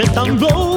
že tam dlouho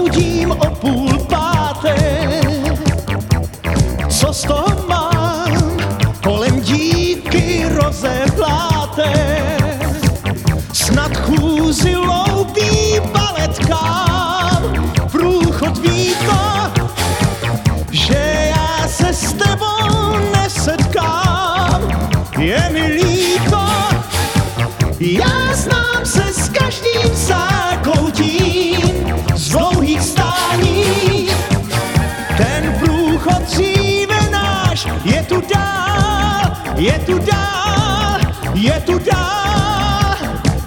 je tu dál.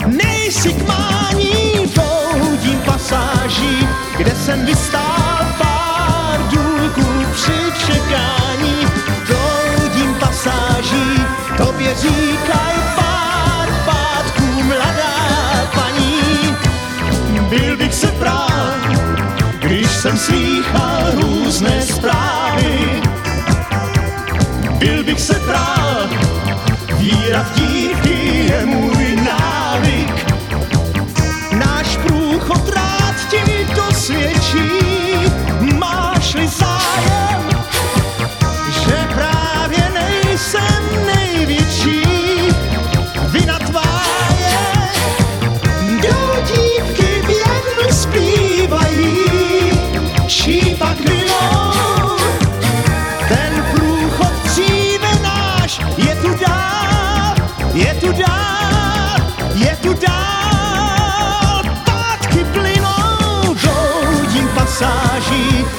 Nejsi k mání, proudím pasáží, kde jsem vystál pár důlků při čekání. Proudím pasáží, tobě říkaj pár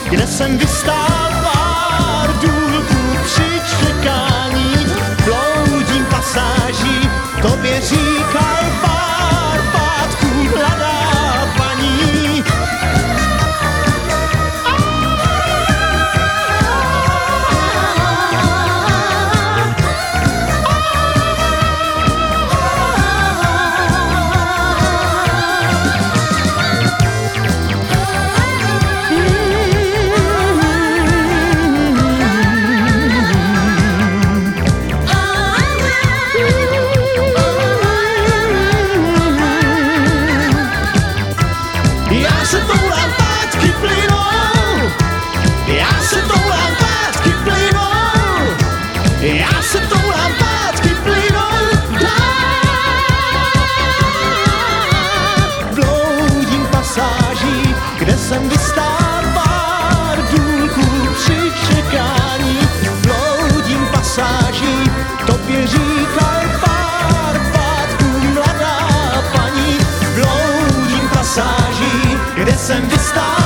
Gnässen vi stall tobě říkaj pár pátků, mladá paní, bloudím pasáží, kde jsem vystál.